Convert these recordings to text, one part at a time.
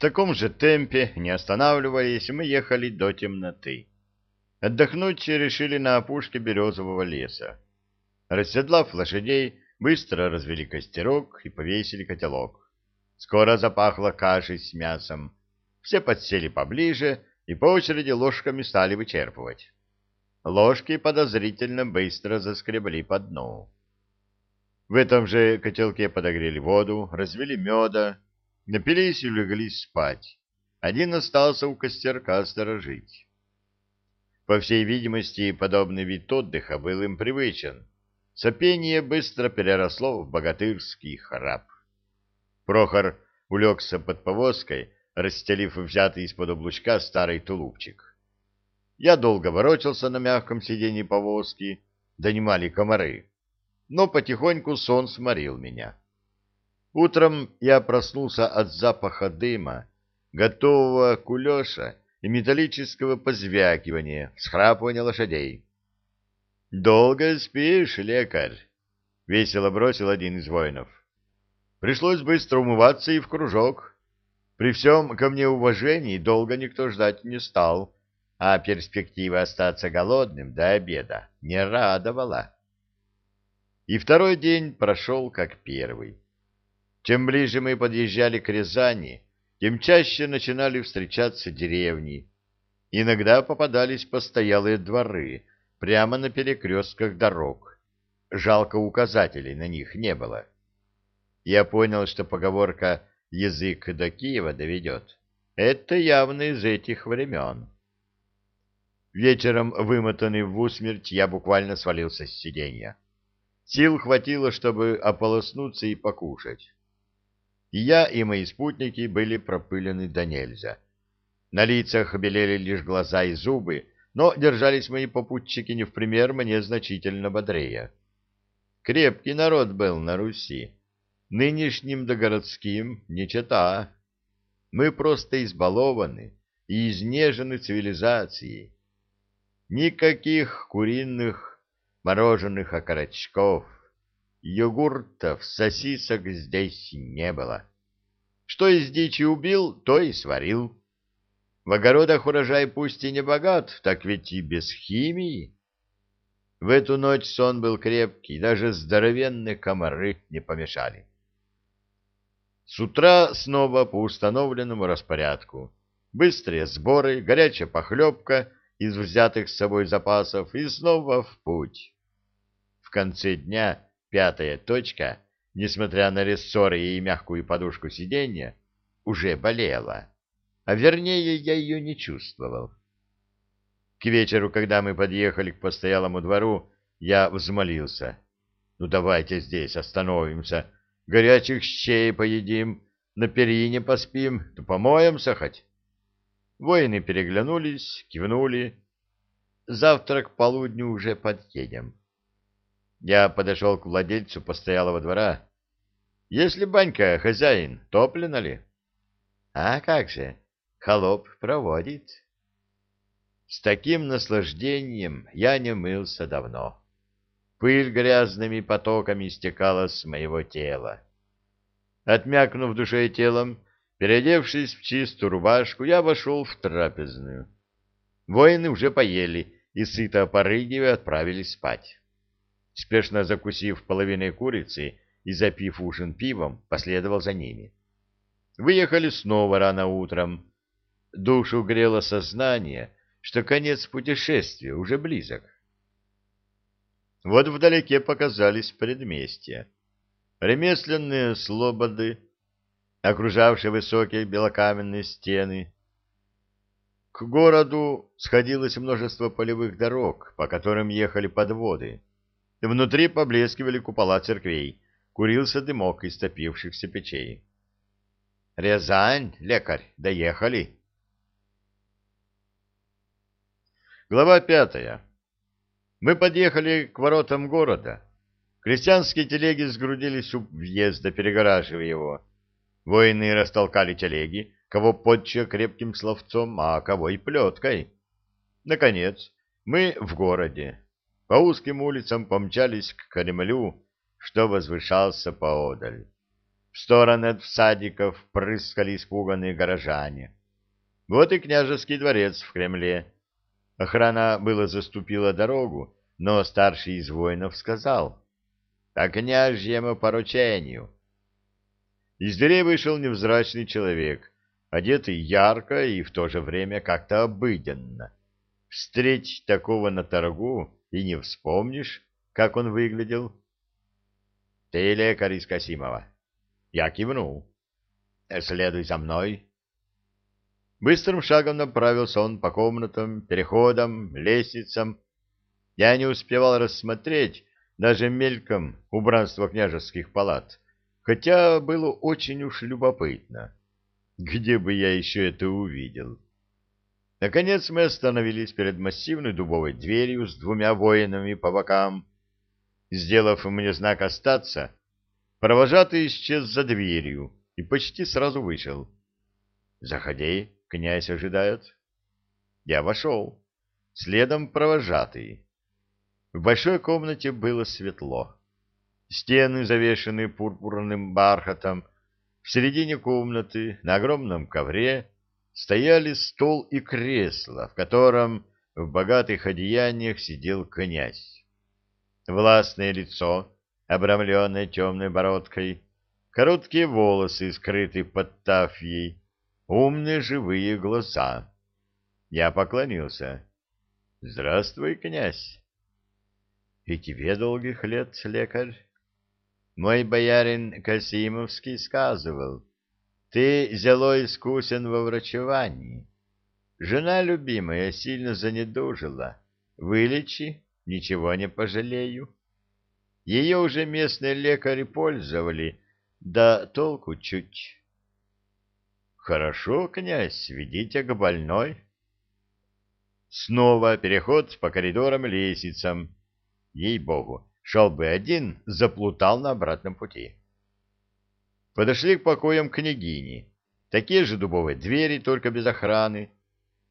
таком же темпе, не останавливаясь, мы ехали до темноты. Отдохнуть решили на опушке березового леса. Расседлав лошадей, быстро развели костерок и повесили котелок. Скоро запахло кашей с мясом. Все подсели поближе и по очереди ложками стали вычерпывать. Ложки подозрительно быстро заскребли по дну. В этом же котелке подогрели воду, развели меда, напились и улеглись спать. Один остался у костерка сторожить. По всей видимости, подобный вид отдыха был им привычен. Сопение быстро переросло в богатырский храп. Прохор улегся под повозкой, расстелив взятый из-под облучка старый тулупчик. Я долго ворочался на мягком сиденье повозки, донимали комары, но потихоньку сон сморил меня. Утром я проснулся от запаха дыма, готового кулеша и металлического позвякивания, схрапывания лошадей. — Долго спишь, лекарь? — весело бросил один из воинов. Пришлось быстро умываться и в кружок. При всем ко мне уважении долго никто ждать не стал, а перспектива остаться голодным до обеда не радовала. И второй день прошел как первый. Чем ближе мы подъезжали к Рязани, тем чаще начинали встречаться деревни. Иногда попадались постоялые дворы прямо на перекрестках дорог. Жалко указателей на них не было. Я понял, что поговорка «язык до Киева доведет» — это явно из этих времен. Вечером, вымотанный в усмерть, я буквально свалился с сиденья. Сил хватило, чтобы ополоснуться и покушать. И я, и мои спутники были пропылены до нельзя. На лицах белели лишь глаза и зубы, но держались мои попутчики не в пример мне значительно бодрее. Крепкий народ был на Руси. Нынешним да городским не чета. Мы просто избалованы и изнежены цивилизацией. Никаких куриных мороженых окорочков, йогуртов, сосисок здесь не было. Что из дичи убил, то и сварил. В огородах урожай пусть и не богат, так ведь и без химии. В эту ночь сон был крепкий, даже здоровенные комары не помешали. С утра снова по установленному распорядку. Быстрые сборы, горячая похлебка из взятых с собой запасов и снова в путь. В конце дня пятая точка, несмотря на рессоры и мягкую подушку сиденья, уже болела, а вернее я ее не чувствовал. К вечеру, когда мы подъехали к постоялому двору, я взмолился. «Ну давайте здесь остановимся, горячих щей поедим, на перине поспим, то помоемся хоть». Воины переглянулись, кивнули. Завтра к полудню уже подъедем. Я подошел к владельцу постоялого двора. Если банька хозяин, топлена ли? А как же, холоп проводит. С таким наслаждением я не мылся давно. Пыль грязными потоками стекала с моего тела. Отмякнув душой телом, Переодевшись в чистую рубашку, я вошел в трапезную. Воины уже поели и, сыто порыгивая, отправились спать. Спешно закусив половиной курицы и запив ужин пивом, последовал за ними. Выехали снова рано утром. Душу грело сознание, что конец путешествия уже близок. Вот вдалеке показались предместья. Ремесленные слободы, окружавшие высокие белокаменные стены. К городу сходилось множество полевых дорог, по которым ехали подводы. Внутри поблескивали купола церквей, курился дымок из топившихся печей. «Рязань, лекарь, доехали!» Глава пятая. Мы подъехали к воротам города. Крестьянские телеги сгрудились у въезда, перегораживая его. Воины растолкали телеги, кого подча крепким словцом, а кого и плеткой. Наконец, мы в городе. По узким улицам помчались к Кремлю, что возвышался поодаль. В стороны от всадников прыскали испуганные горожане. Вот и княжеский дворец в Кремле. Охрана было заступила дорогу, но старший из воинов сказал, «По княжьему поручению». Из дверей вышел невзрачный человек, одетый ярко и в то же время как-то обыденно. Встретить такого на торгу и не вспомнишь, как он выглядел. — Ты лекарь из Касимова? Я кивнул. — Следуй за мной. Быстрым шагом направился он по комнатам, переходам, лестницам. Я не успевал рассмотреть даже мельком убранство княжеских палат, хотя было очень уж любопытно. Где бы я еще это увидел? Наконец мы остановились перед массивной дубовой дверью с двумя воинами по бокам. Сделав мне знак «остаться», провожатый исчез за дверью и почти сразу вышел. «Заходи, князь ожидает». Я вошел. Следом провожатый. В большой комнате было светло. Стены, завешенные пурпурным бархатом, в середине комнаты на огромном ковре стояли стол и кресло, в котором в богатых одеяниях сидел князь. Властное лицо, обрамленное темной бородкой, короткие волосы, скрытые под тафьей, умные живые глаза. Я поклонился. — Здравствуй, князь. — И тебе долгих лет, лекарь. Мой боярин Касимовский сказывал, ты зело искусен во врачевании. Жена любимая сильно занедужила. Вылечи, ничего не пожалею. Ее уже местные лекари пользовали, да толку чуть. Хорошо, князь, ведите к больной. Снова переход по коридорам и лестницам. Ей-богу, Шел бы один, заплутал на обратном пути. Подошли к покоям княгини. Такие же дубовые двери, только без охраны.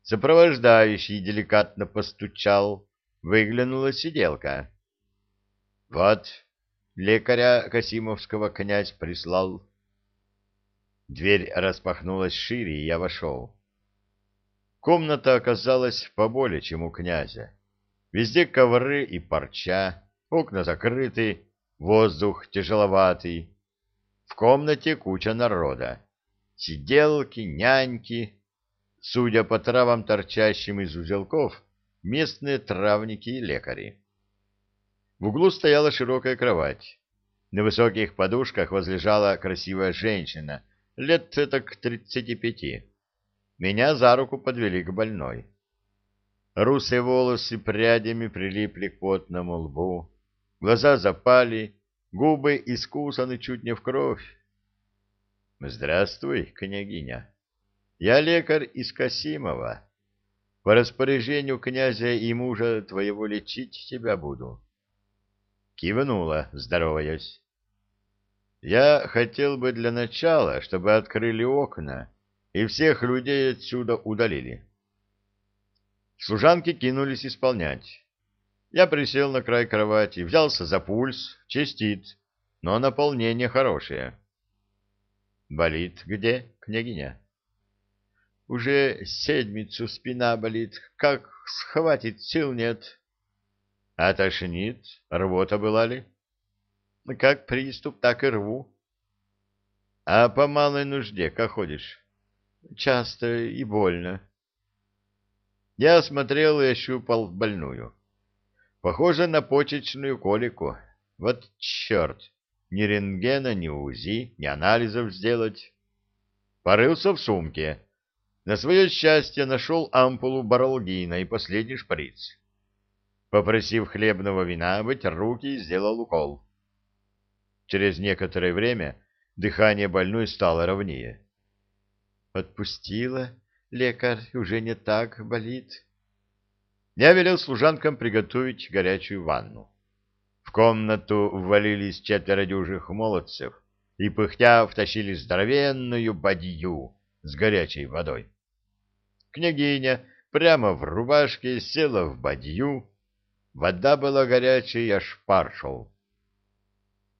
Сопровождающий деликатно постучал. Выглянула сиделка. — Вот, лекаря Касимовского князь прислал. Дверь распахнулась шире, и я вошел. Комната оказалась поболее, чем у князя. Везде ковры и парча, окна закрыты, воздух тяжеловатый. В комнате куча народа. Сиделки, няньки, судя по травам, торчащим из узелков, местные травники и лекари. В углу стояла широкая кровать. На высоких подушках возлежала красивая женщина, лет так тридцати пяти. Меня за руку подвели к больной. Русые волосы прядями прилипли к потному лбу. Глаза запали, губы искусаны чуть не в кровь. Здравствуй, княгиня. Я лекарь из Касимова. По распоряжению князя и мужа твоего лечить тебя буду. Кивнула, здороваясь. Я хотел бы для начала, чтобы открыли окна и всех людей отсюда удалили. Служанки кинулись исполнять. Я присел на край кровати, взялся за пульс, чистит, но наполнение хорошее. Болит где, княгиня? Уже седмицу спина болит, как схватит, сил нет. А тошнит, рвота была ли? Как приступ, так и рву. А по малой нужде как ходишь? Часто и больно. Я осмотрел и ощупал больную. Похоже на почечную колику. Вот черт! Ни рентгена, ни УЗИ, ни анализов сделать. Порылся в сумке. На свое счастье нашел ампулу баралгина и последний шприц. Попросив хлебного вина, вытер руки и сделал укол. Через некоторое время дыхание больной стало ровнее. «Отпустила, лекарь, уже не так болит». Я велел служанкам приготовить горячую ванну. В комнату ввалились четверо дюжих молодцев и, пыхтя, втащили здоровенную бадью с горячей водой. Княгиня прямо в рубашке села в бадью. Вода была горячей, аж пар шел.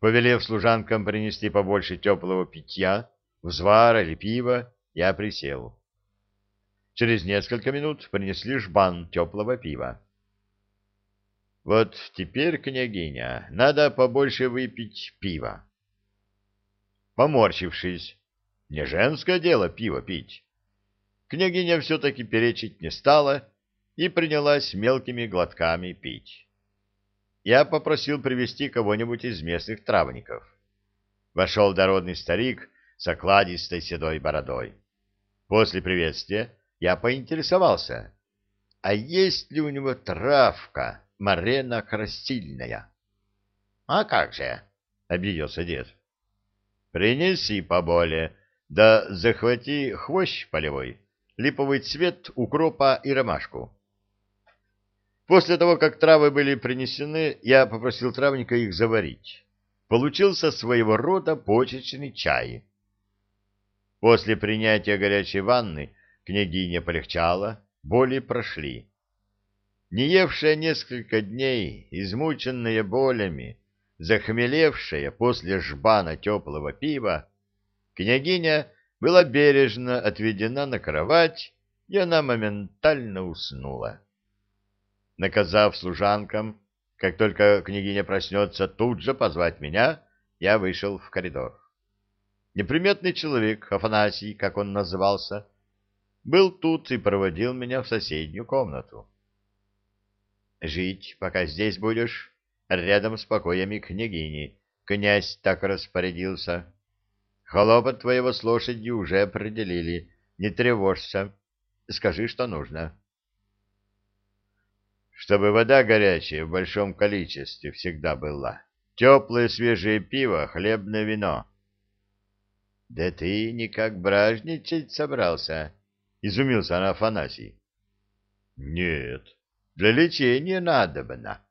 Повелев служанкам принести побольше теплого питья, взвара или пива, я присел. Через несколько минут принесли жбан теплого пива. Вот теперь, княгиня, надо побольше выпить пива. Поморщившись, не женское дело пиво пить. Княгиня все-таки перечить не стала и принялась мелкими глотками пить. Я попросил привести кого-нибудь из местных травников. Вошел дородный старик с окладистой седой бородой. После приветствия я поинтересовался, а есть ли у него травка Марена Красильная? — А как же? — обиделся дед. — Принеси поболее, да захвати хвощ полевой, липовый цвет, укропа и ромашку. После того, как травы были принесены, я попросил травника их заварить. Получился своего рода почечный чай. После принятия горячей ванны княгиня полегчала, боли прошли. Не евшая несколько дней, измученная болями, захмелевшая после жбана теплого пива, княгиня была бережно отведена на кровать, и она моментально уснула. Наказав служанкам, как только княгиня проснется, тут же позвать меня, я вышел в коридор. Неприметный человек, Афанасий, как он назывался, был тут и проводил меня в соседнюю комнату. Жить, пока здесь будешь, рядом с покоями княгини. Князь так распорядился. Холопот твоего с лошадью уже определили. Не тревожься. Скажи, что нужно. Чтобы вода горячая в большом количестве всегда была. Теплое свежее пиво, хлебное вино. — Да ты никак бражничать собрался? — изумился Афанасий. — Нет, для лечения надобно.